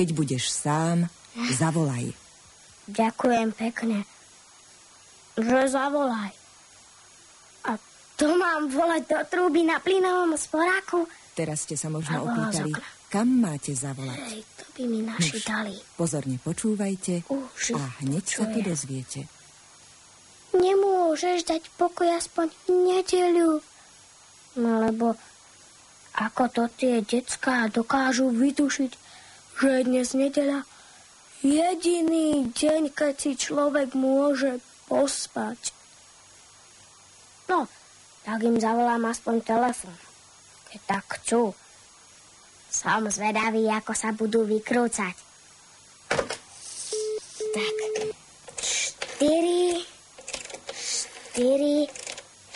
Keď budeš sám, zavolaj. Ďakujem pekne, že zavolaj. A to mám volať do trúby na plynovom sporáku? Teraz ste sa možno opýtali, kam máte zavolať. Hej, to by mi naši Nuž, dali. Pozorne počúvajte Už a hneď sa to dozviete. Nemôžeš dať pokoj aspoň v nedeľu. No lebo ako to tie decká dokážu vytušiť, že je dnes nedeľa jediný deň, keď si človek môže pospať. No, tak im zavolám aspoň telefon, keď tak chcú. Som zvedavý, ako sa budú vykrúcať. Tak, štyri, štyri,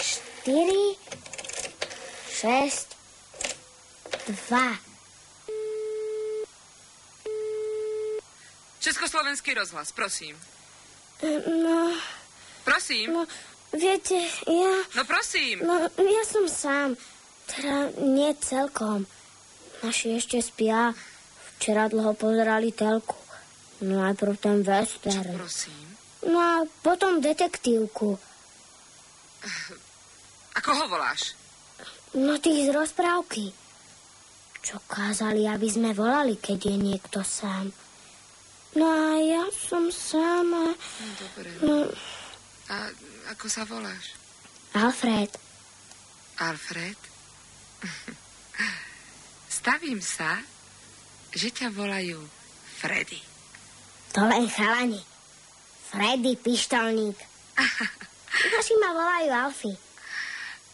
štyri, šesť, dva. Československý rozhlas, prosím. No... Prosím. No, viete, ja... No prosím. No, ja som sám. Teda nie celkom. Naši ešte spia. Včera dlho pozerali telku. No najprv ten western. Čo prosím? No a potom detektívku. Ako ho voláš? No tých z rozprávky. Čo kázali, aby sme volali, keď je niekto sám. No a ja som sama. No, dobre. No. A ako sa voláš? Alfred. Alfred? Stavím sa, že ťa volajú Freddy. To len chalani. Freddy, pištolník. Naši ma volajú Alfy.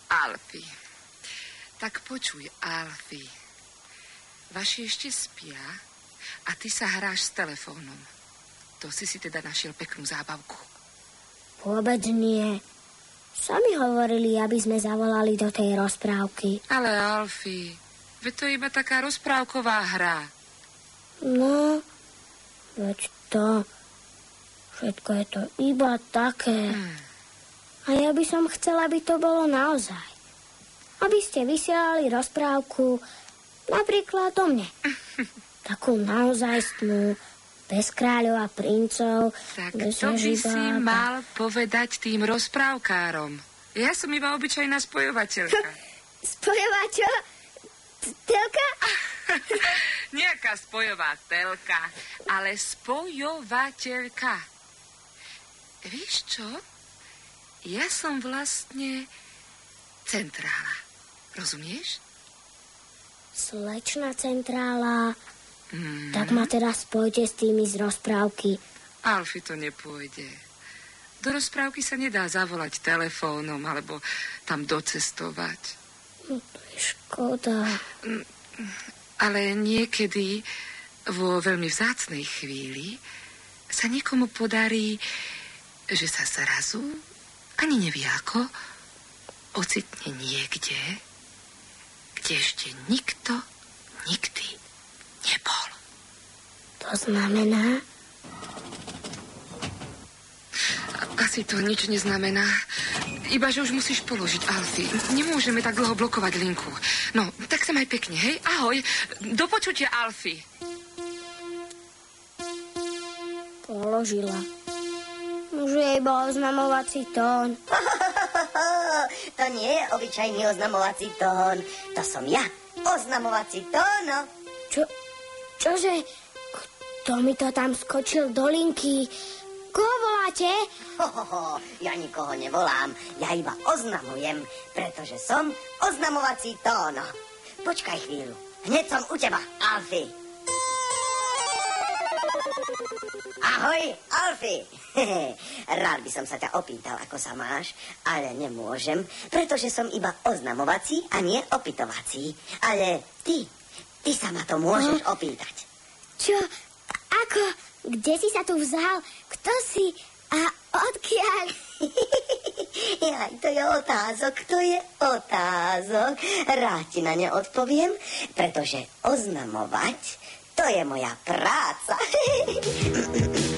Alfy. Tak počuj, Alfy. Vaši ešte spia a ty sa hráš s telefónom. To si si teda našiel peknú zábavku. Vôbec nie. Sami hovorili, aby sme zavolali do tej rozprávky. Ale Alfy, veď to je iba taká rozprávková hra. No, veď to... Všetko je to iba také. Hmm. A ja by som chcela, aby to bolo naozaj. Aby ste vysielali rozprávku napríklad o mne. Takú naozajstnú, bez kráľov a princov. Tak to by si mal povedať tým rozprávkárom. Ja som iba obyčajná spojovateľka. Spojovateľ? Telka? Nejaká spojová telka, ale spojovateľka. Vieš čo? Ja som vlastne centrála. Rozumieš? Slečná centrála Mm. Tak ma teraz spojte s tými z rozprávky. Alfy to nepôjde. Do rozprávky sa nedá zavolať telefónom alebo tam docestovať. No škoda. Mm, ale niekedy vo veľmi vzácnej chvíli sa niekomu podarí, že sa zrazu, ani nevie ako, ocitne niekde, kde ešte nikto nikdy nebol. To znamená? Asi to nič neznamená. Iba, že už musíš položiť, Alfie. Nemôžeme tak dlho blokovať linku. No, tak sa maj pekne, hej? Ahoj. Do počutia, Alfie. Položila. Už je iba oznamovací tón. to nie je obyčajný oznamovací tón. To som ja. Oznamovací tón. No. Čo, Čože? Kto mi to tam skočil do linky? Koho voláte? Ho, ho, ho, ja nikoho nevolám. Ja iba oznamujem, pretože som oznamovací tóno. Počkaj chvíľu. Hneď som u teba, Alfy. Ahoj, Alfy. Rád by som sa ťa opýtal, ako sa máš, ale nemôžem, pretože som iba oznamovací a nie opytovací. Ale ty Ty sa ma to môžeš no. opýtať. Čo? Ako? Kde si sa tu vzal? Kto si? A odkiaľ? Jaj, to je otázok, to je otázok. Rád ti na ne odpoviem, pretože oznamovať, to je moja práca.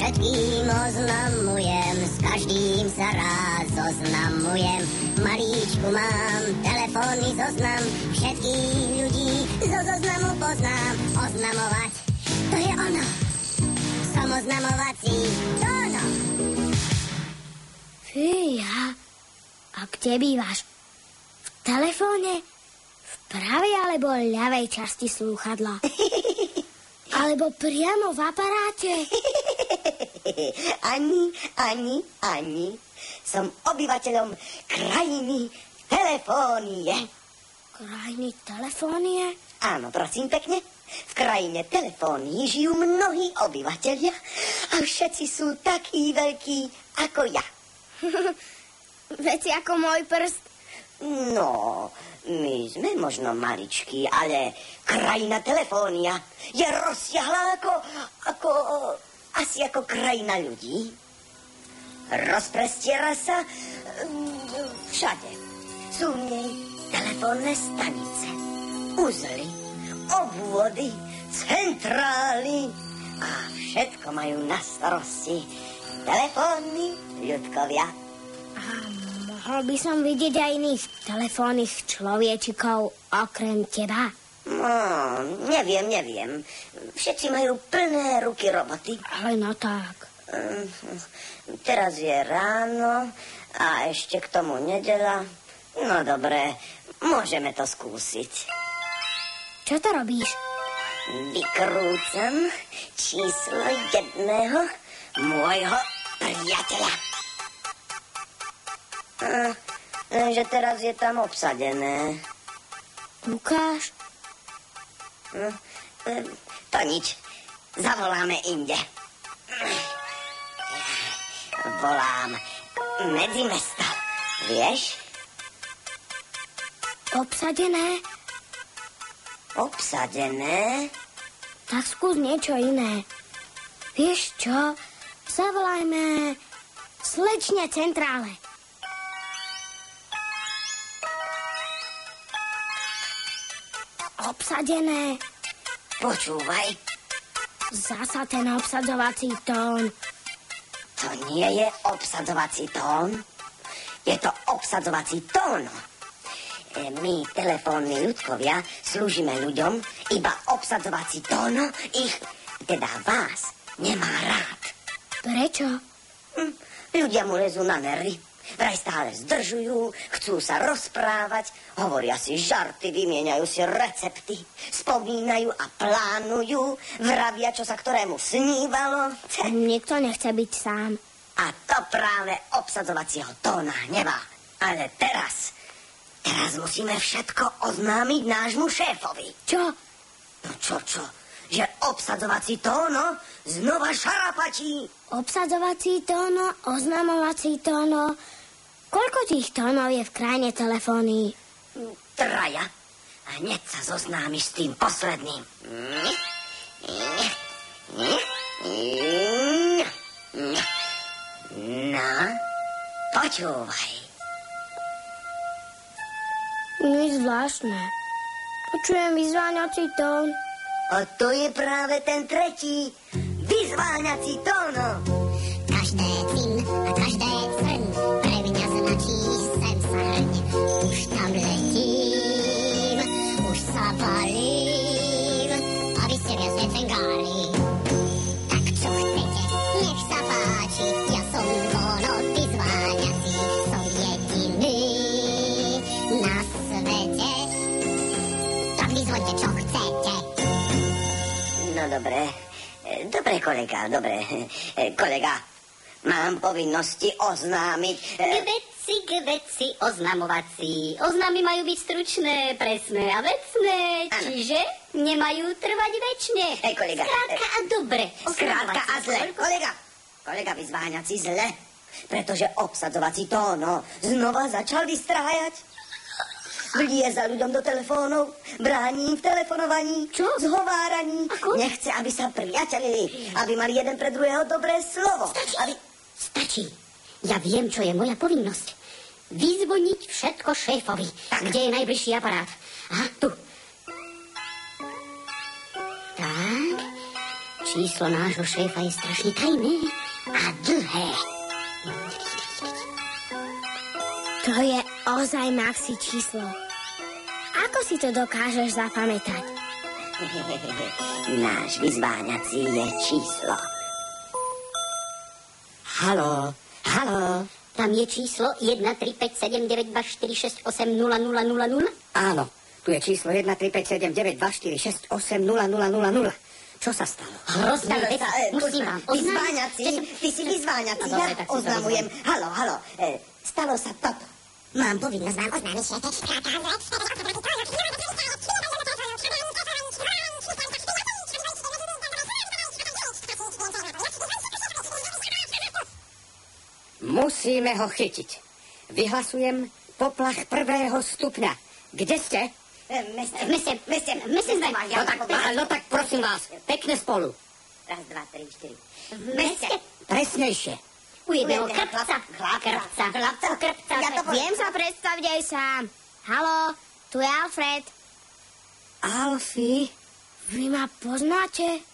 Všetkým oznamujem, s každým sa rád oznamujem malíčku mám telefónny zoznam, všetkých ľudí zo zoznamu poznám. Oznamovať, to je ono. Som oznamovací, to ono. Fíja, a kde bývaš? V telefóne? V pravej alebo ľavej časti slúchadla? Alebo priamo v aparáte? ani, ani, ani. Som obyvateľom krajiny telefónie. Krajiny telefónie? Áno, prosím pekne. V krajine telefónii žijú mnohí obyvateľia a všetci sú takí veľkí ako ja. Veci ako môj prst. No, my sme možno maličkí, ale krajina telefónia je rozsiahla ako, ako, asi ako krajina ľudí. Rozprestiera sa mm, všade. Sú v nej telefónne stanice, uzly, obvody, centrály a všetko majú na starosti telefónni ľudkovia. A mohol by som vidieť aj iných telefónnych človečikov okrem teba? No, neviem, neviem. Všetci majú plné ruky roboty. Ale no tak. Mm, Teraz je ráno a ešte k tomu nedela. No dobre, môžeme to skúsiť. Čo to robíš? Vykrúcam číslo jedného môjho priateľa. A, že teraz je tam obsadené. Ukáž? To nič. Zavoláme inde. Volám medzi mesto. Vieš? Obsadené? Obsadené? Tak skús niečo iné. Vieš čo? Zavolajme slečne centrále. Obsadené. Počúvaj, Zasa ten obsadzovací tón. to nie je obsadzovací tón. Je to obsadzovací tón. E, My, telefónni ľudkovia, slúžime ľuďom, iba obsadzovací tón ich, teda vás, nemá rád. Prečo? Hm, ľudia mu lezú na nervy. Vraj stále zdržujú, chcú sa rozprávať, hovoria si žarty, vymieňajú si recepty, spomínajú a plánujú, vravia, čo sa ktorému snívalo. Nikto nechce byť sám. A to práve obsadzovacieho tóna hnevá. Ale teraz, teraz musíme všetko oznámiť nášmu šéfovi. Čo? No čo, čo? Že obsadzovací tóno znova šarapačí. Obsadzovací tóno, oznamovací tóno. Koľko tých tónov je v krajine telefónii? Traja. A hneď sa zoznámiš s tým posledným. No, počúvaj. Nič zvláštne. Počujem vyzváňací tón. A to je práve ten tretí, vyzváňací tóno. Balím, aby ste viac necengárli. Tak čo chcete, nech sa páči, ja som ono, ty zváňací, som jediný na svete. Tak vyzvoňte, čo chcete. No dobre, dobre kolega, dobre. Kolega, mám povinnosti oznámiť... K e, veci, k veci, oznamovací. Oznámy majú byť stručné, presné a vecné, Áno. čiže nemajú trvať väčšine. Hej, kolega, Skrátka a dobre. Skrátka a zle. Koľko- Kolega, kolega vyzváňací zle. Pretože obsadzovací tóno znova začal vystrájať. Vlieza ľuďom do telefónov, bráni im v telefonovaní, Čo? zhováraní. Ako? Nechce, aby sa priateľili, aby mali jeden pre druhého dobré slovo. Aby... Stačí. Ja viem, čo je moja povinnosť. Vyzvoniť všetko šéfovi. Kde je najbližší aparát? Aha, tu. Tak. Číslo nášho šéfa je strašne tajné a dlhé. To je ozaj Maxi číslo. Ako si to dokážeš zapamätať? Náš vyzváňací je číslo. Halo, halo. Tam je číslo 1, 3, 5, 7, 9, 2, 4, 6, 8, 0, 0, 0, 0? Áno, tu je číslo 1, 3, 5, 7, 9, 2, 4, 6, 8, 0, 0, 0, 0. Čo sa stalo? Hrozná vec. Musím vám oznámiť. Vyzváňací, ty si vyzváňací, No, ja oznamujem. Halo, halo, e, stalo sa toto. Mám povinnosť vám oznámiť, Musíme ho chytiť. Vyhlasujem poplach prvého stupňa. Kde ste? Meste, meste, meste, meste sme. No tak, no tak prosím vás, pekne spolu. Raz, dva, tri, štyri. Meste. Presnejšie. U jedného krpca. Krpca. Krpca. Krpca. Ja to Viem sa predstaviť aj sám. Halo, tu je Alfred. Alfie, Vy ma poznáte?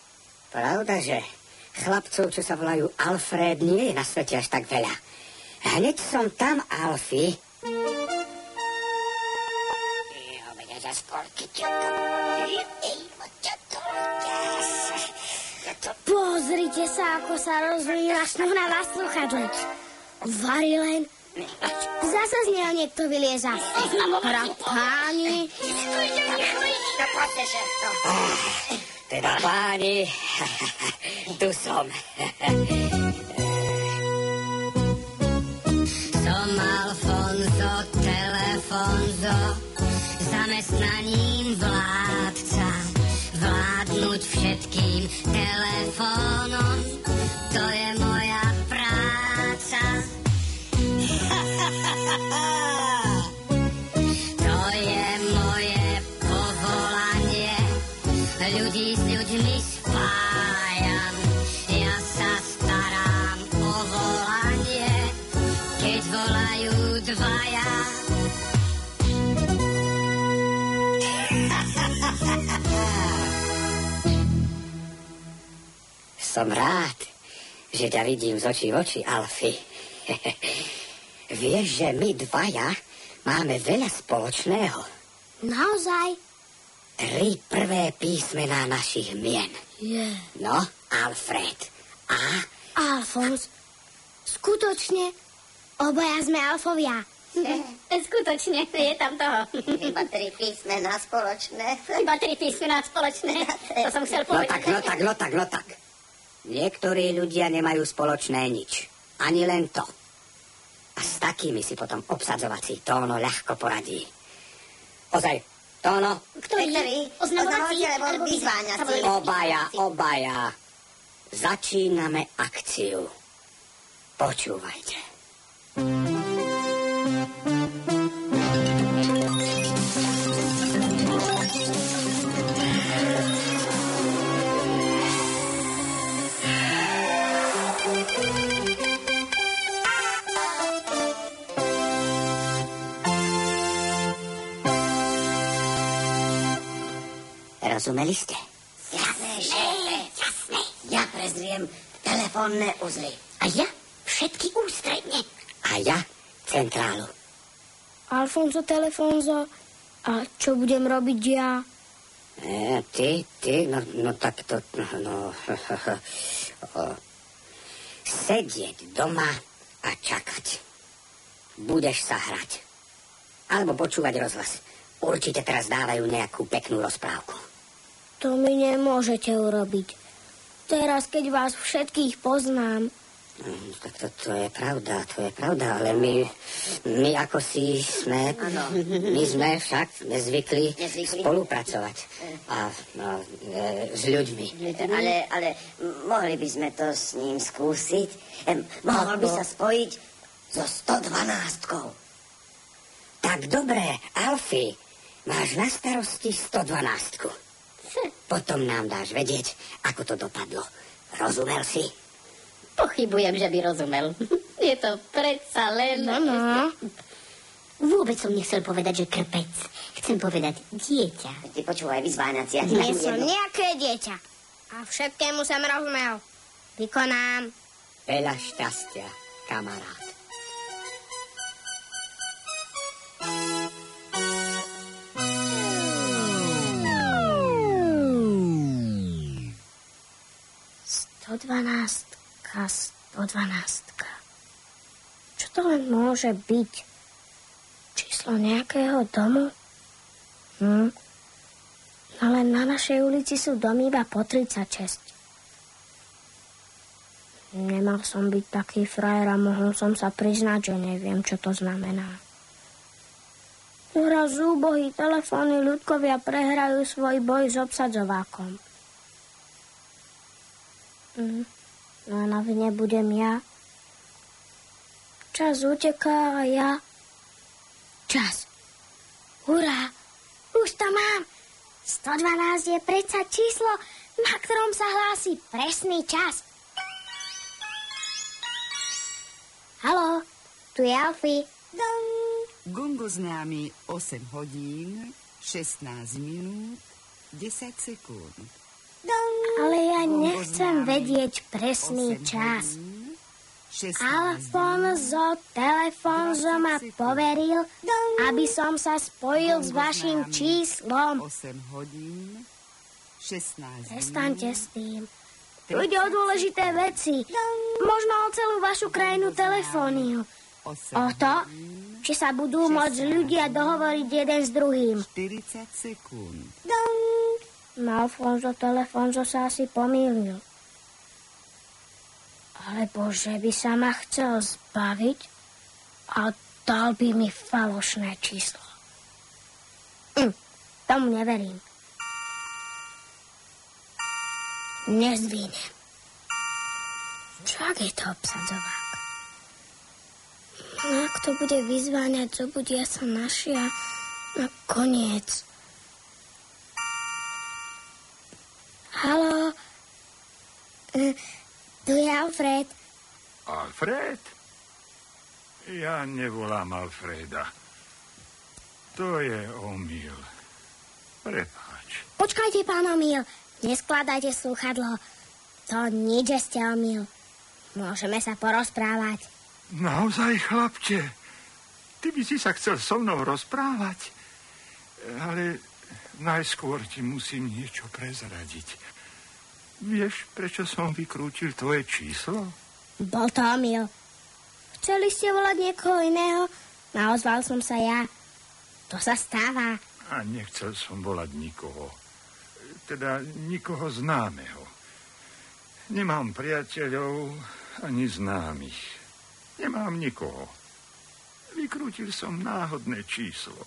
pravda, že chlapcov, čo sa volajú Alfred, nie je na svete až tak veľa. Hneď som tam, Alfie. Pozrite sa, ako sa rozvíja snuhna na sluchadle. Varí len. Zase z neho niekto vylieza. Hra páni. Teda páni, tu som. Som Alfonso, telefonzo, zamestnaním vládca. Vládnuť všetkým telefónom, Som rád, že ťa vidím z očí v oči, Alfie. Vieš, že my dvaja máme veľa spoločného. Naozaj? Tri prvé písmená našich mien. Je. No, Alfred. A Alfons, skutočne, obaja sme Alfovia. Skutočne, je tam toho. iba tri písmená spoločné. Iba tri písmená spoločné. To som chcel No povedať. tak, no tak, no tak, no tak. Niektorí ľudia nemajú spoločné nič. Ani len to. A s takými si potom obsadzovací tóno ľahko poradí. Ozaj, tóno, Ktorý? Oznamovací alebo vyzváňací? obaja, obaja. Začíname akciu. Počúvajte. Rozumeli ste? Jasné, šéfe. Jasné. Ja prezriem telefónne uzly. A ja všetky ústredne. A ja centrálu. Alfonso Telefonzo, a čo budem robiť ja? E, ty, ty, no, no tak to, no, no o, sedieť doma a čakať. Budeš sa hrať. Alebo počúvať rozhlas. Určite teraz dávajú nejakú peknú rozprávku. To mi nemôžete urobiť. Teraz, keď vás všetkých poznám, Mm, Tak to, to je pravda, to je pravda, ale my, my ako si sme, my sme však nezvykli, Nezvykli. spolupracovať a, no, e, s ľuďmi. Ale, ale mohli by sme to s ním skúsiť. Em, mohol by sa spojiť so 112. Tak dobré, Alfie, máš na starosti 112. Potom nám dáš vedieť, ako to dopadlo. Rozumel si? Pochybujem, že by rozumel. Je to predsa len... no, no. Vôbec som nechcel povedať, že krpec. Chcem povedať dieťa. Ty počúvaj, vyzváňací. Ja Nie som jednu. nejaké dieťa. A všetkému som rozumel. Vykonám. Veľa šťastia, kamarát. 112, 112. Čo to len môže byť? Číslo nejakého domu? Hm. Ale na našej ulici sú domy iba po 36. Nemal som byť taký frajer a mohol som sa priznať, že neviem, čo to znamená. Raz úbohy telefóny ľudkovia prehrajú svoj boj s obsadzovákom. No a na vine budem ja. Čas uteká a ja... Čas. Hurá! Už to mám! 112 je predsa číslo, na ktorom sa hlási presný čas. Haló, tu je Alfie. Gongo známy 8 hodín, 16 minút, 10 sekúnd. Ale ja nechcem vedieť presný čas. Alfonso Telefonzo ma poveril, aby som sa spojil s vašim číslom. 8 hodín, 16 Prestaňte s tým. Tu ide o dôležité veci. Možno o celú vašu krajinu telefóniu. O to, či sa budú môcť ľudia dohovoriť jeden s druhým. 40 sekúnd. No, Alfonso Telefonzo sa asi pomýlil. Alebo že by sa ma chcel zbaviť a dal by mi falošné číslo. Hm, tomu neverím. Nezvínem. Čo ak je to obsadzovák? No ak to bude vyzváňať, zobudia sa našia na koniec. Halo? E, tu je Alfred. Alfred? Ja nevolám Alfreda. To je omyl. Prepáč. Počkajte, pán Omil. Neskladajte slúchadlo. To nič, že ste omyl. Môžeme sa porozprávať. Naozaj, chlapče? Ty by si sa chcel so mnou rozprávať? Ale najskôr ti musím niečo prezradiť. Vieš, prečo som vykrútil tvoje číslo? Bol to omyl. Chceli ste volať niekoho iného? Naozval som sa ja. To sa stáva. A nechcel som volať nikoho. Teda nikoho známeho. Nemám priateľov ani známych. Nemám nikoho. Vykrútil som náhodné číslo.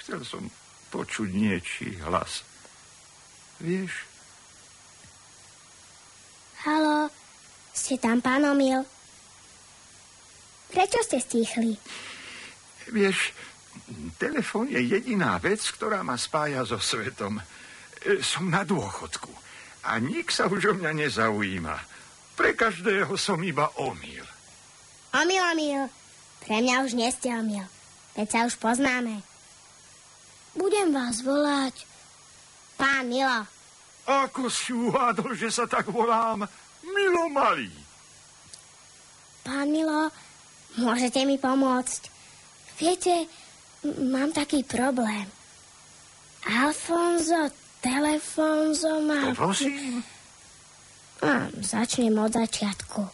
Chcel som počuť niečí hlas. Vieš? Halo, ste tam, pán Omil? Prečo ste stichli? Vieš, telefón je jediná vec, ktorá ma spája so svetom. E, som na dôchodku a nik sa už o mňa nezaujíma. Pre každého som iba omyl. Omyl, omyl. Pre mňa už nie ste omyl. Veď sa už poznáme. Budem vás volať pán Milo. Ako si uhádol, že sa tak volám? Milo Malý. Pán Milo, môžete mi pomôcť. Viete, mám taký problém. Alfonso Telefonzo má... To prosím. A, začnem od začiatku.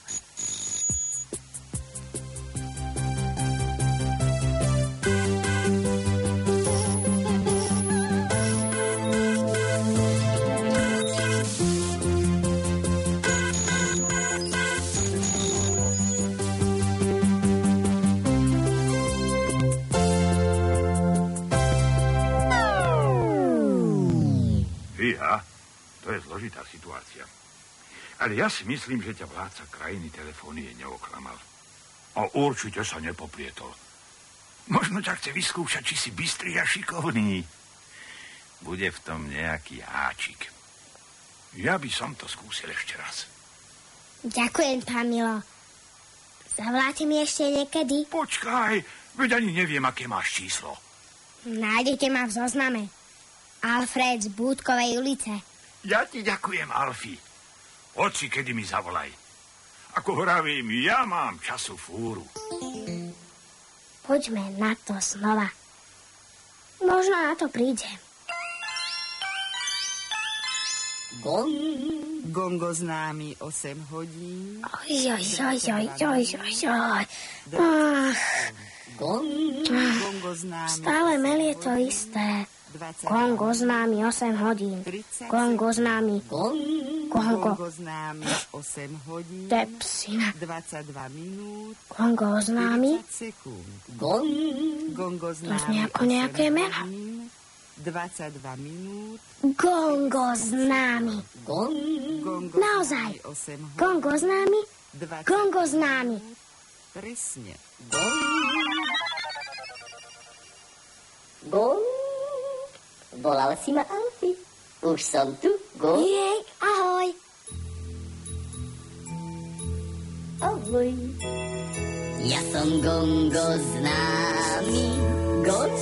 Ale ja si myslím, že ťa vládca krajiny telefónie neoklamal. A určite sa nepoprietol. Možno ťa chce vyskúšať, či si bystrý a šikovný. Bude v tom nejaký háčik. Ja by som to skúsil ešte raz. Ďakujem, pán Milo. Zavoláte mi ešte niekedy? Počkaj, veď ani neviem, aké máš číslo. Nájdete ma v zozname. Alfred z Búdkovej ulice. Ja ti ďakujem, Alfie. Oci, kedy mi zavolaj. Ako horavím, ja mám času fúru. Poďme na to znova. Možno na to príde. Gong. Gongo známy 8 hodín. Oj, oj, oj, oj, oj, oj, oj. Ach, Gong. Gongo známy stále melie to isté. Gong oznámi 8 hodín. Gong oznámi Gong. Gongo. Gongo známy 8 hodín. Tepsina. 22 minút. Gongo oznámi 30 sekúnd. Gong. Gongo znie známy ako nejaké 8 meno. hodín. 22 minút. Gongo známy. Gong. Gongo Naozaj. známy 8 hodín. Gongo známy. 20 Gongo známy. Presne. Gong. Volal si ma Alfie. Už som tu. Gong. Jej, ahoj. Ahoj. Ja som Gongo známy. Gong.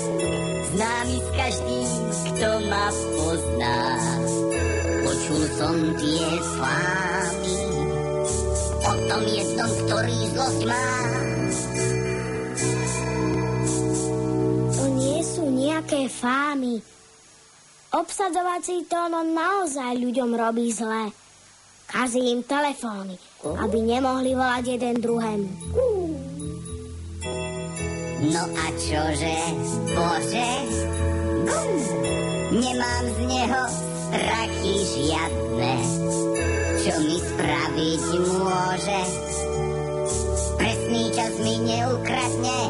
Známy s každým, kto ma pozná. Počul som tie fámy. O tom jednom, ktorý zlosť má. To nie sú nejaké fámy. Obsadzovací tónom naozaj ľuďom robí zle. Kazí im telefóny, aby nemohli volať jeden druhému. No a čože, bože? Nemám z neho strachy žiadne. Čo mi spraviť môže? Presný čas mi neukradne.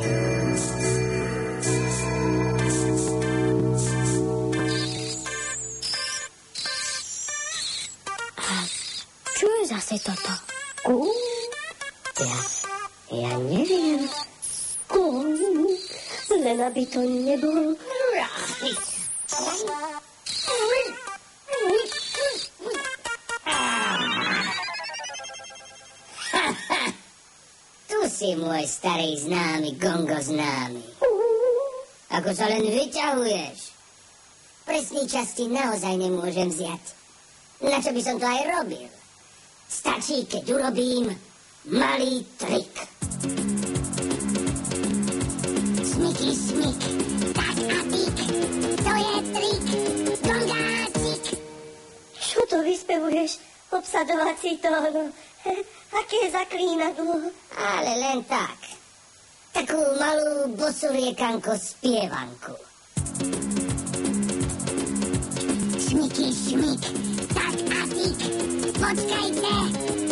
Zase toto? Ja, ja neviem. Len aby to nebol. Tu si môj starý známy, gongo známy. Ako sa len vyťahuješ. Presný čas ti naozaj nemôžem vziať. Na čo by som to aj robil? Stačí, keď urobím malý trik. Sniky, snik, tak a tik. To je trik, gongácik. Čo to vyspevuješ? Obsadovací tón. Aké zaklínadlo. Ale len tak. Takú malú bosuriekanko spievanku. Šmiky, šmik, a tik. Počkajte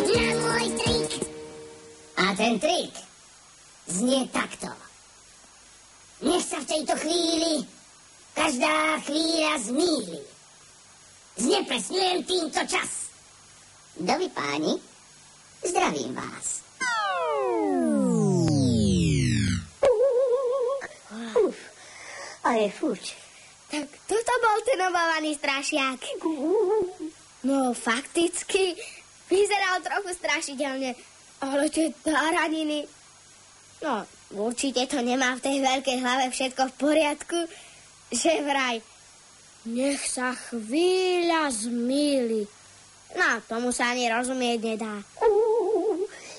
na môj trik. A ten trik znie takto. Nech sa v tejto chvíli každá chvíľa zmýli. Znepresňujem týmto čas. Dovi páni, zdravím vás. A je fuč. Tak toto bol ten obávaný strašiak. No, fakticky vyzeral trochu strašidelne, ale tie taraniny... No, určite to nemá v tej veľkej hlave všetko v poriadku, že vraj. Nech sa chvíľa zmýli. No, tomu sa ani rozumieť nedá.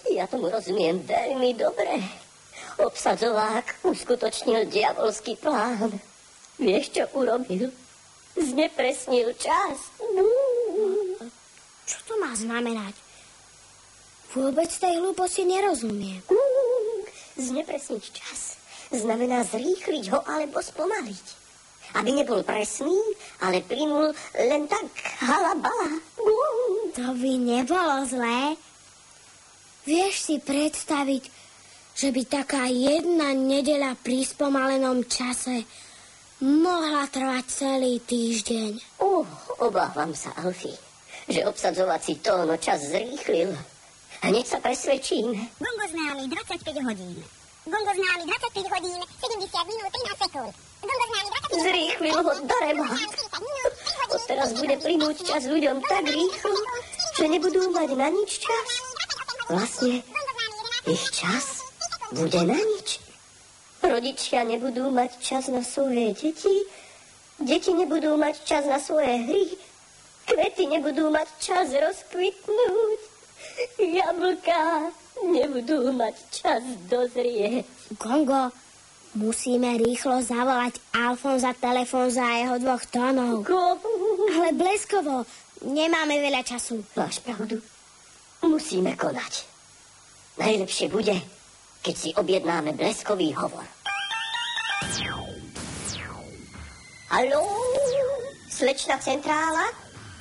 Ja tomu rozumiem veľmi dobre. Obsadzovák uskutočnil diabolský plán. Vieš, čo urobil? Znepresnil čas. Čo to má znamenať? Vôbec tej hlúposti nerozumiem. Znepresniť čas znamená zrýchliť ho alebo spomaliť. Aby nebol presný, ale plynul len tak halabala. To by nebolo zlé. Vieš si predstaviť, že by taká jedna nedela pri spomalenom čase mohla trvať celý týždeň. Uh, obávam sa, Alfie, že obsadzovací tón čas zrýchlil. Hneď sa presvedčíme. Gongo známy 25 hodín. Gongo známy 25 hodín, 70 minút, 13 sekúnd. Gongo známy 25 Zrýchlil ho darema. Odteraz bude plynúť čas ľuďom tak rýchlo, že nebudú mať na nič čas. Vlastne ich čas bude na nič. Rodičia nebudú mať čas na svoje deti, deti nebudú mať čas na svoje hry, kvety nebudú mať čas rozkvitnúť, jablka nebudú mať čas dozrieť. Gongo, musíme rýchlo zavolať Alfonza telefón za jeho dvoch tónov. Komu? Ale bleskovo, Nemáme veľa času. Máš pravdu. Musíme konať. Najlepšie bude, keď si objednáme bleskový hovor. Haló, slečna centrála?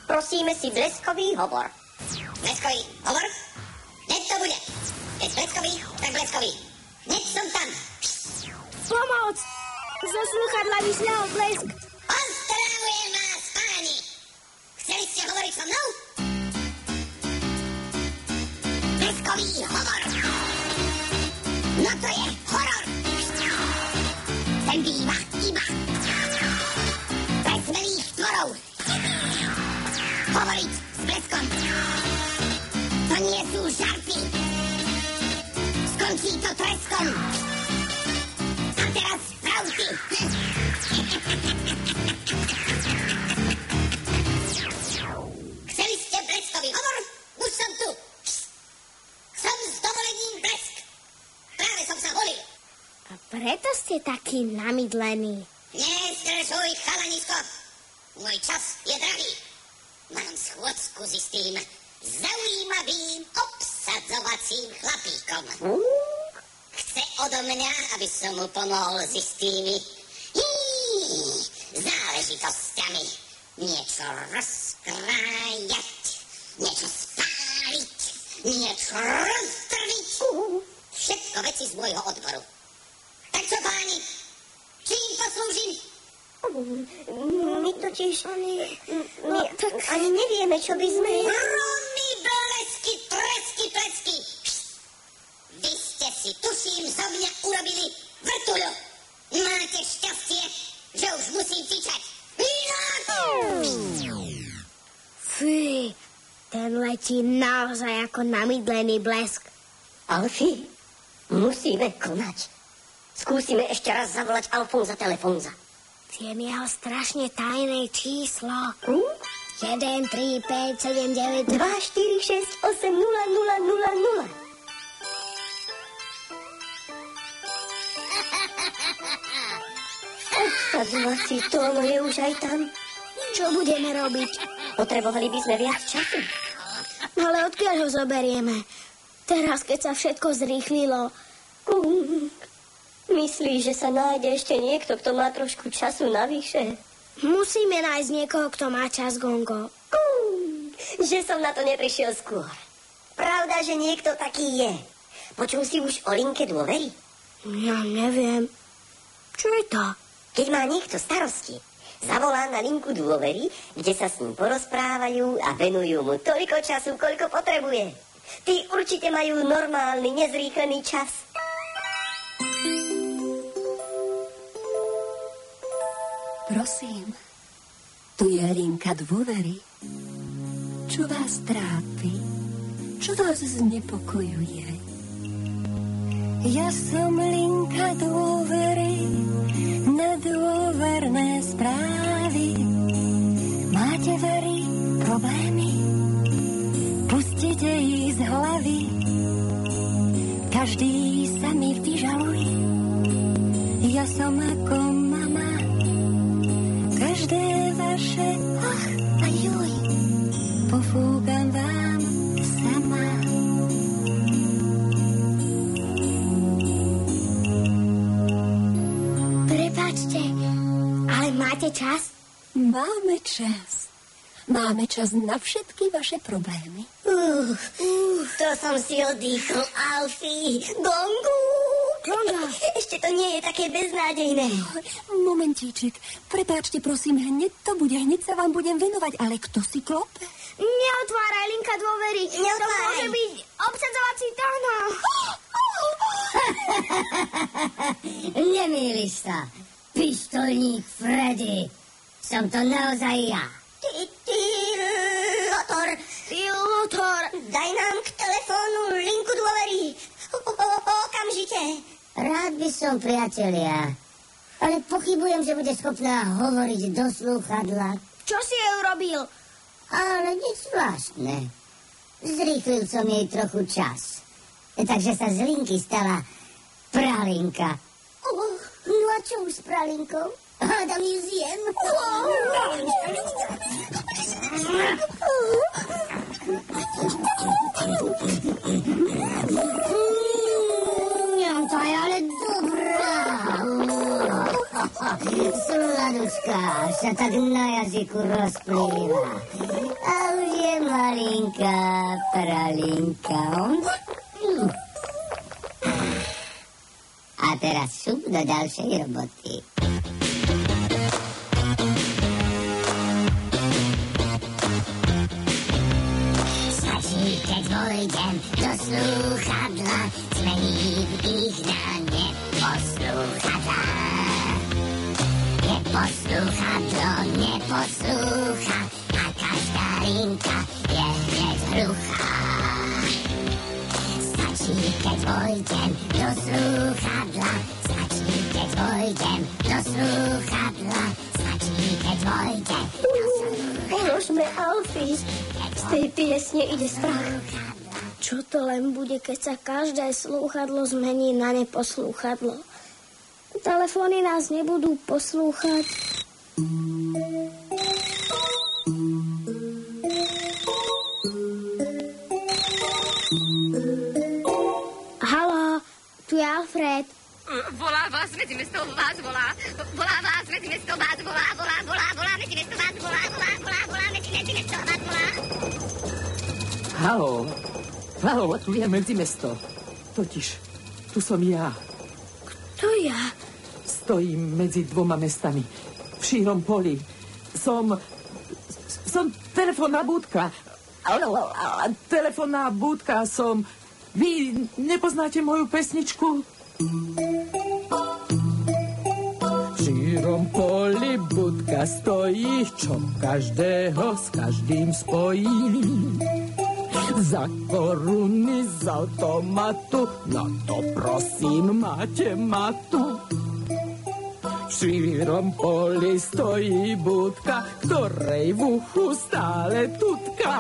Prosíme si bleskový hovor. Bleskový hovor? Hneď to bude. Keď bleskový, tak bleskový. Hneď som tam. Pomoc! Zo sluchadla vyšľal blesk. Pozdravujem vás, páni. Chceli ste hovoriť so mnou? Bleskový hovor. No to je Ten býva iba pre smelých tvorov. Hovoriť s bleskom. To nie sú žarty. Skončí to treskom. Preto ste taký namydlený. Nestresuj, chalanisko. Môj čas je drahý. Mám schôdzku s istým zaujímavým obsadzovacím chlapíkom. Chce odo mňa, aby som mu pomohol s istými záležitosťami. Niečo rozkrájať, niečo spáliť, niečo roztrviť. Všetko veci z môjho odboru. Tak čo, páni, čím poslúžim? My totiž... My ani nevieme, čo by sme... Hromy, blesky, tresky, plesky. Vy ste si, tuším, zo mňa urobili vrtuľu. Máte šťastie, že už musím fičať. Fy, ten letí naozaj ako namydlený blesk. Alfie, musíme konať. Skúsime ešte raz zavolať Alfonza Telefonza. Viem jeho strašne tajné číslo. Hm? 1, 3, 5, 7, 9... 2, 4, 6, 8, 0, 0, 0, 0. Obsadzovací tón je už aj tam. Čo budeme robiť? Potrebovali by sme viac času. Ale odkiaľ ho zoberieme? Teraz, keď sa všetko zrýchlilo. Myslíš, že sa nájde ešte niekto, kto má trošku času navyše? Musíme nájsť niekoho, kto má čas, Gongo. Mm. Že som na to neprišiel skôr. Pravda, že niekto taký je. Počul si už o linke dôvery? Ja neviem. Čo je to? Keď má niekto starosti, zavolá na linku dôvery, kde sa s ním porozprávajú a venujú mu toľko času, koľko potrebuje. Tí určite majú normálny, nezrýchlený čas. Prosím, tu je linka dôvery. Čo vás trápi? Čo vás znepokojuje? Ja som linka dôvery na dôverné správy. Máte verí problémy? Pustite ich z hlavy. Každý sa mi vyžaluje. Ja som. Každé vaše ach a juj pofúkam vám sama. Prepačte, ale máte čas? Máme čas. Máme čas na všetky vaše problémy. Uh, uh, to som si oddychol, Alfie. Gongu! Gonga. Ešte to nie je také beznádejné. Momentíček, prepáčte prosím, hneď to bude, hneď sa vám budem venovať, ale kto si klope? Neotváraj linka dôvery. To Neotváraj. môže byť obsadzovací táhna. Nemýliš sa. Pištolník Freddy. Som to naozaj ja. Ty, ty, Lotor, Ty, Lotor. daj nám k telefónu linku dôvery. Okamžite. Rád by som, priatelia. Ale pochybujem, že bude schopná hovoriť do slúchadla. Čo si jej urobil? Ale nič zvláštne. Zrýchlil som jej trochu čas. Takže sa z linky stala pralinka. Oh, no a čo už s pralinkou? Hádam ju zjem. Mm, to je ale dobrá. Sladučka sa tak na jazyku rozplýva. A už je malinká pralinka. A teraz šup do ďalšej roboty. Stačí, keď vojdem do slúchadla, zmením ich na neposlúchadla. Neposlúchadlo neposlúcha a každá linka je hneď hluchá. Stačí, keď vojdem do slúchadla, stačí, keď vojdem do slúchadla, stačí, keď vojdem do slúchadla. Alfie. Z tej piesne ide strach. Čo to len bude, keď sa každé slúchadlo zmení na neposlúchadlo? Telefóny nás nebudú poslúchať. Haló, tu je Alfred. Volá vás medzi mesto, vás volá. Volá vás medzi mesto, vás volá, volá, volá, volá, medzi mesto, vás volá, volá, volá, volá, medzi, medzi mesto, vás volá. Haló, haló, tu je medzi mesto. Totiž, tu som ja. To ja. Stojím medzi dvoma mestami. V šírom poli. Som... Som telefónna budka. Telefónna budka som... Vy nepoznáte moju pesničku? V šírom poli budka stojí, čo každého s každým spojí. Za koruny z automatu, no to prosím, máte matu. V šírom poli stojí budka, ktorej v uchu stále tutka.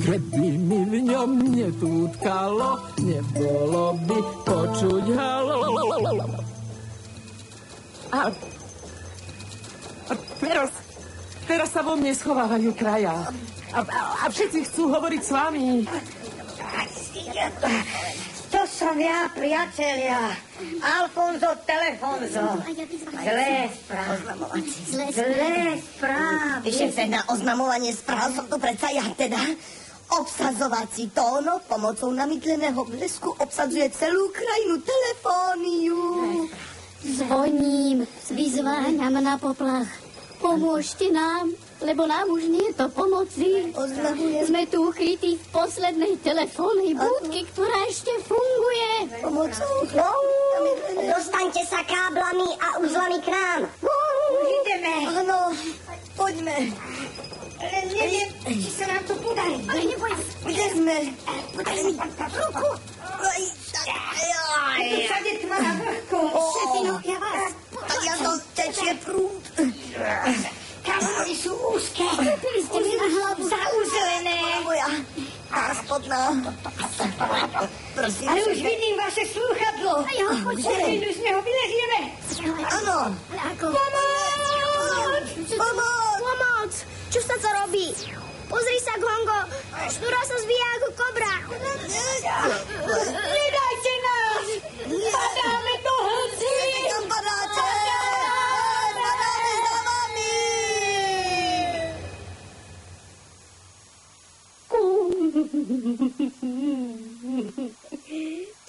Keby mi v ňom netútkalo, nebolo by počuť halo. A, a teraz, teraz sa vo mne schovávajú kraja. A, a, a všetci chcú hovoriť s vami. To som ja, priatelia. Alfonso Telefonzo. Zlé správy. Zlé správy. Vyšem sa na oznamovanie správ, som tu predsa ja teda. Obsadzovací tóno pomocou namydleného blesku obsadzuje celú krajinu telefóniu. Zvoním, vyzváňam na poplach. Pomôžte nám, lebo nám už nie je to pomoci. Oznamujem. Sme tu ukrytí v poslednej telefónnej budke, ktorá ešte funguje. Pomocou? Dostaňte sa káblami a uzlami k nám. Už ideme. Áno, poďme. Neviem, či sa nám to podarí. Ale neboj. Kde sme? Podaj mi ruku. Tak, všade tma na vrchu. Šefino, ja vás A ja to tečie prúd. Kamery sú úzke. Kúpili ste mi na hlavu. Zaúzelené. Moja. Tá spodná. Ale už vidím vaše slúchadlo. Jo, poďte. Za chvíľu z neho vylezieme. Áno. Pomoc! Pomoc! Čo sa to robí? Pozri sa, Gongo. Šnúra sa zvíja ako kobra. Nedajte nás! Padáme do! Kam padáte? Padáme za vami.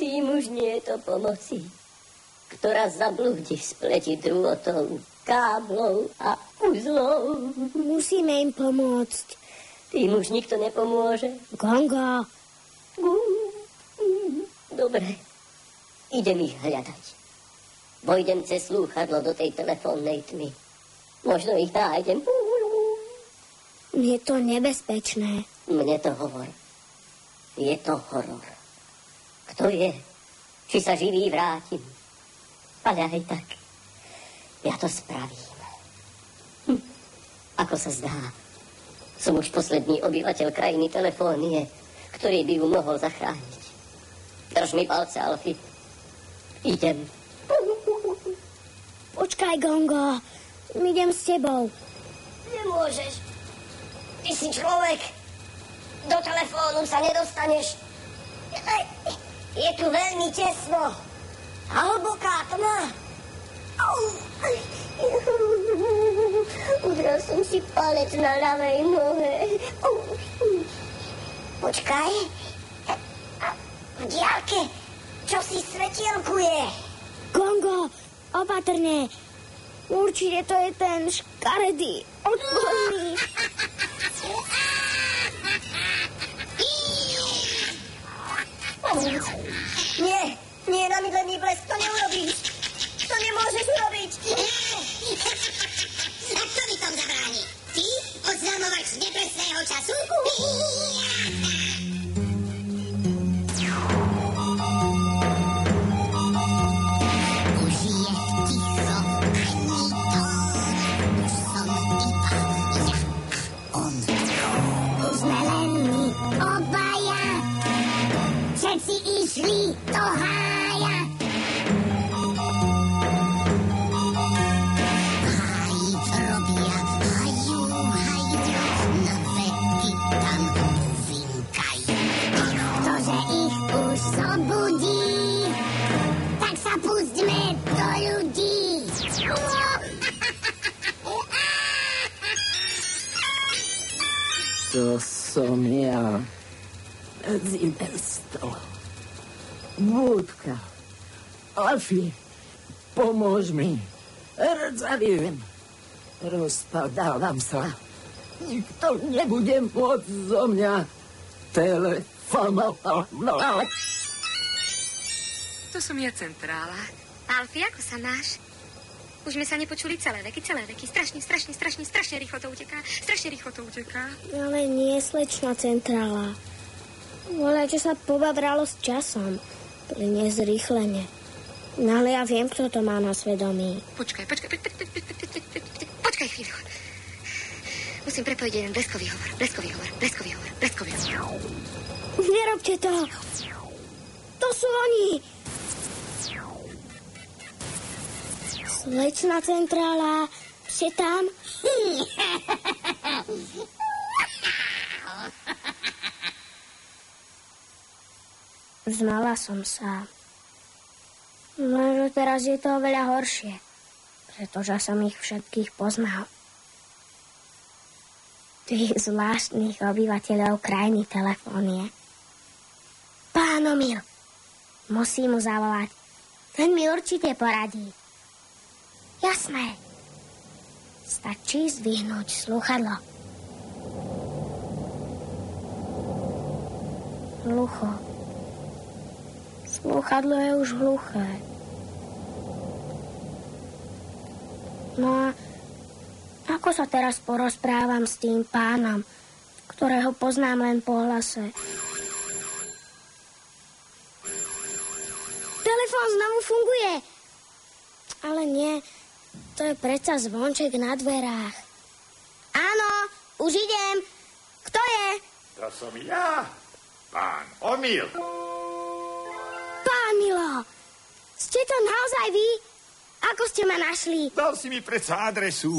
Tým už nie je to pomoci, ktorá zablúdi v spleti drôtov, káblov a uzlov. Musíme im pomôcť. Tým už nikto nepomôže. Gongo, Dobre, idem ich hľadať. Vojdem cez slúchadlo do tej telefónnej tmy. Možno ich nájdem. je to nebezpečné. Mne to hovor. Je to horor. Kto je? Či sa živý vrátim? Ale aj tak. Ja to spravím. Hm. Ako sa zdá, som už posledný obyvateľ krajiny telefónie, ktorý by ju mohol zachrániť. Drž mi palce, Alfie. Idem. Počkaj, Gongo. Idem s tebou. Nemôžeš. Ty si človek Do telefónu sa nedostaneš. Je tu veľmi tesno. A hlboká tma. Udrel som si palec na ľavej nohe. Počkaj. V diálke čo si svetielkuje. Gongo, opatrne. Určite to je ten škaredý, odborný. Nie, oznamovač z zobudí, tak sa pustíme do ľudí. To som ja. Zimesto. Vúdka. Alfie, pomôž mi. Rdzaviem. Rozpadávam sa. Nikto nebude môcť zo mňa telefonovať. To som ja centrála. Alfie, ako sa máš? Už sme sa nepočuli celé veky, celé veky. Strašne, strašne, strašne, strašne rýchlo to uteká. Strašne rýchlo to uteká. Ale nie slečna centrála. Volajte sa pobabralo s časom. Pre nezrýchlenie. No ale ja viem, kto to má na svedomí. Počkaj, počkaj, počkaj, počkaj, počkaj, počkaj, počkaj, počkaj chvíľu. Musím prepojiť jeden bleskový hovor, bleskový hovor, bleskový hovor, bleskový hovor. Nerobte to. To sú oni. Slečna centrála, ste tam? Znala som sa. Lenže teraz je to oveľa horšie, pretože som ich všetkých poznal. Tých zvláštnych obyvateľov krajiny telefónie. Pán Omil, musím mu zavolať. Ten mi určite poradí. Jasné. Stačí zdvihnúť sluchadlo. Hlucho. Sluchadlo je už hluché. No a ako sa teraz porozprávam s tým pánom, ktorého poznám len po hlase? Telefón znovu funguje. Ale nie, to je predsa zvonček na dverách. Áno, už idem. Kto je? To som ja, pán Omil. Pán Milo, ste to naozaj vy? Ako ste ma našli? Dal si mi predsa adresu.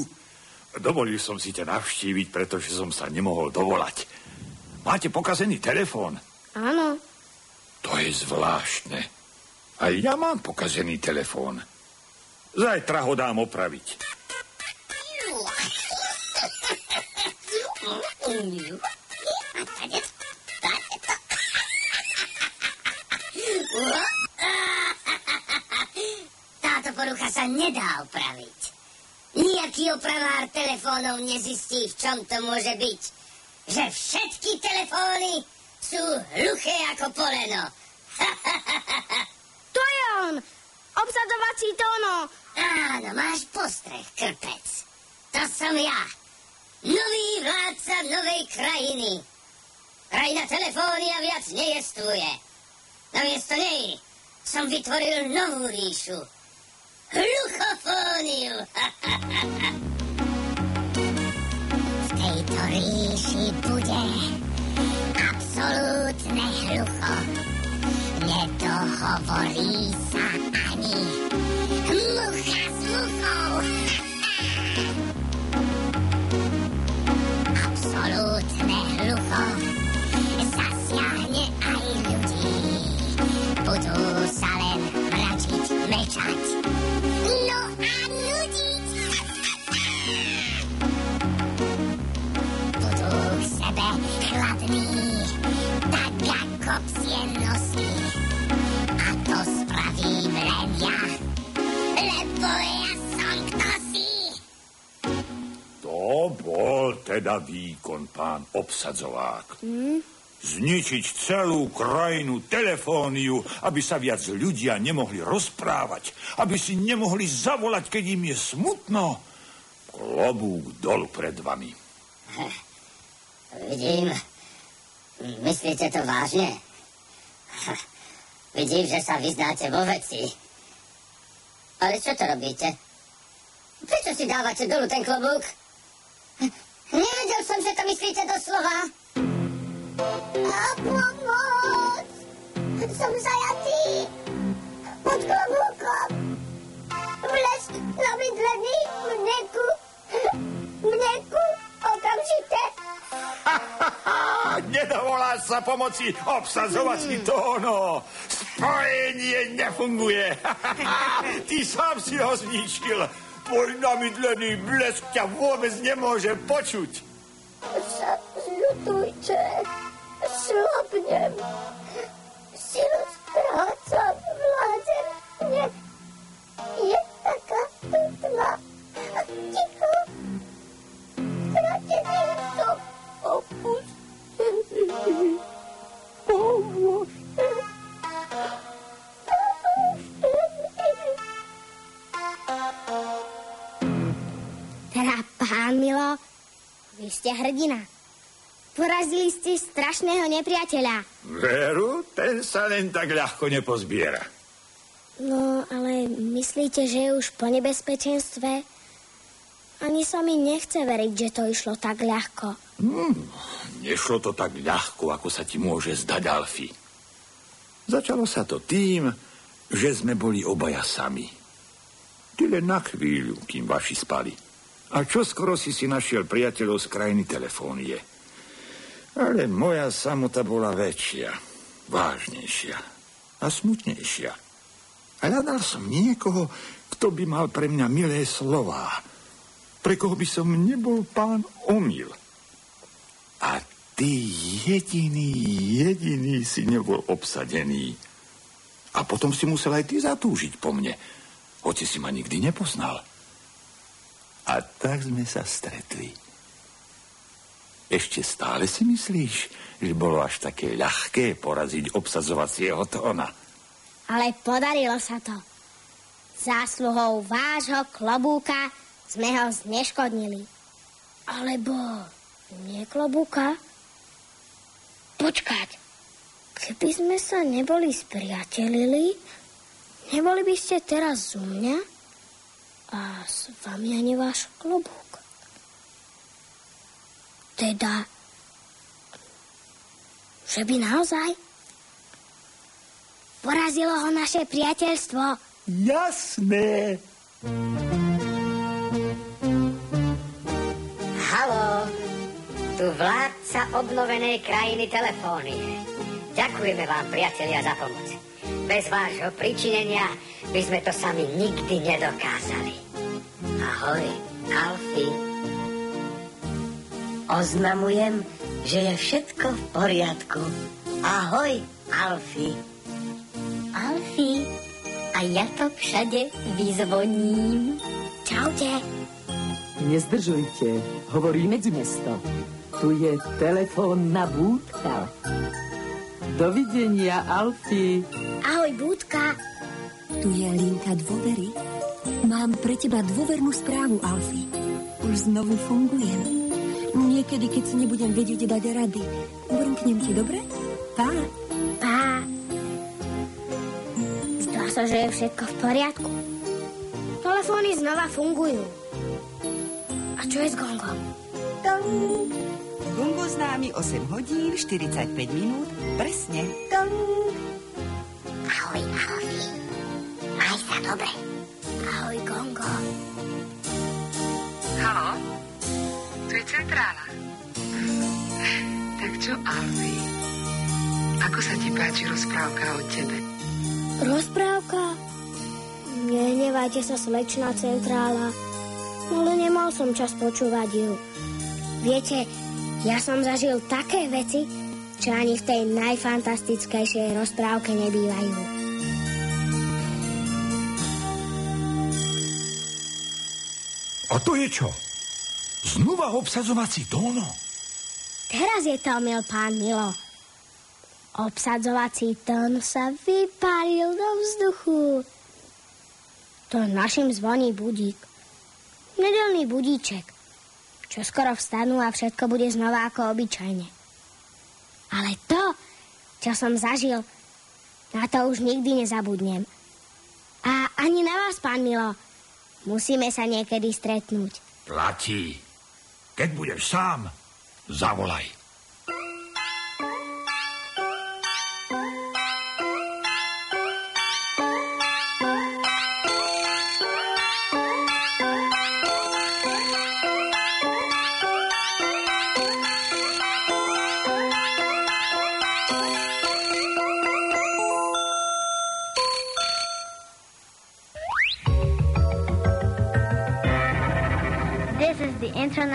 Dovolil som si ťa navštíviť, pretože som sa nemohol dovolať. Máte pokazený telefón? Áno. To je zvláštne. Aj ja mám pokazený telefón. Zajtra ho dám opraviť. Táto porucha sa nedá opraviť. Nijaký opravár telefónov nezistí, v čom to môže byť. Že všetky telefóny sú hluché ako poleno. To je on! Obsadovací tóno! Áno, máš postreh, krpec. To som ja. Nový vládca novej krajiny. Krajina telefónia viac nejestvuje. Namiesto nej som vytvoril novú ríšu. Hluchofóniu. v tejto ríši bude absolútne hlucho. Nedohovorí sa ani To bol teda výkon, pán obsadzovák. Hm? Zničiť celú krajinu telefóniu, aby sa viac ľudia nemohli rozprávať, aby si nemohli zavolať, keď im je smutno. Klobúk dol pred vami. Vidím. Myslíte to vážne? Vidím, že sa vyznáte vo veci. Ale čo to robíte? Prečo si dávate dolu ten klobúk? Že to myslíte doslova. A pomoc! Som zajatý pod klobúkom. Blesk na mydlený mneku. Mneku okamžite. Nedovoláš sa pomoci obsadzovací tóno. Spojenie nefunguje. Ty sám si ho zničil. Tvoj namydlený blesk ťa vôbec nemôže počuť. Sa zľutujte. Slabnem. Silu strácam. Vládze mne. Je taká tma. A ticho. Stratený som opustený. Pomôžte. Teda, pán Milo, vy ste hrdina. Porazili ste strašného nepriateľa. Veru, ten sa len tak ľahko nepozbiera. No, ale myslíte, že je už po nebezpečenstve? Ani sa mi nechce veriť, že to išlo tak ľahko. Hmm, nešlo to tak ľahko, ako sa ti môže zdať, Alfy. Začalo sa to tým, že sme boli obaja sami. Ty len na chvíľu, kým vaši spali. A čo skoro si si našiel priateľov z krajiny telefónie. Ale moja samota bola väčšia, vážnejšia a smutnejšia. Hľadal som niekoho, kto by mal pre mňa milé slová, pre koho by som nebol pán omyl. A ty jediný, jediný si nebol obsadený. A potom si musel aj ty zatúžiť po mne, hoci si ma nikdy nepoznal. A tak sme sa stretli. Ešte stále si myslíš, že bolo až také ľahké poraziť obsadzovacieho tóna? Ale podarilo sa to. Zásluhou vášho klobúka sme ho zneškodnili. Alebo nie klobúka? Počkať. Keby sme sa neboli spriatelili, neboli by ste teraz u mňa a s vami ani váš klobúk. Teda, že by naozaj porazilo ho naše priateľstvo. Jasné. Haló, tu vládca obnovenej krajiny telefónie. Ďakujeme vám, priatelia, za pomoc. Bez vášho pričinenia by sme to sami nikdy nedokázali. Ahoj, Alfy. Oznamujem, že je všetko v poriadku. Ahoj, Alfy. Alfy, a ja to všade vyzvoním. Čaute. Nezdržujte, hovorí medzimesto. Tu je telefónna búdka. Dovidenia, Alfy. Ahoj, Búdka. Tu je linka dôvery. Mám pre teba dôvernú správu, Alfy. Už znovu fungujem. Niekedy, keď si nebudem vedieť dať rady, brnknem ti, dobre? Pá. Pá. Zdá sa, že je všetko v poriadku. Telefóny znova fungujú. A čo je s gongom? Gong. Gongo známi 8 hodín 45 minút presne. Gong. Ahoj, Alfy. Maj sa dobre. Ahoj, Gongo. Haló? Tu je centrála. Tak čo, Alfy? Ako sa ti páči rozprávka o tebe? Rozprávka? Nehnevajte sa, slečná centrála. Ale nemal som čas počúvať ju. Viete, Ja som zažil také veci, čo ani v tej najfantastickejšej rozprávke nebývajú. A to je čo? Znova obsadzovací tóno? Teraz je to omyl, pán Milo. Obsadzovací tón sa vypálil do vzduchu. To našim zvoní budík. Nedelný budíček čo skoro vstanú a všetko bude znova ako obyčajne. Ale to, čo som zažil, na to už nikdy nezabudnem. A ani na vás, pán Milo. Musíme sa niekedy stretnúť. Platí. Keď budeš sám, zavolaj.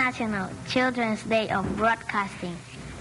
International Children's Day of Broadcasting.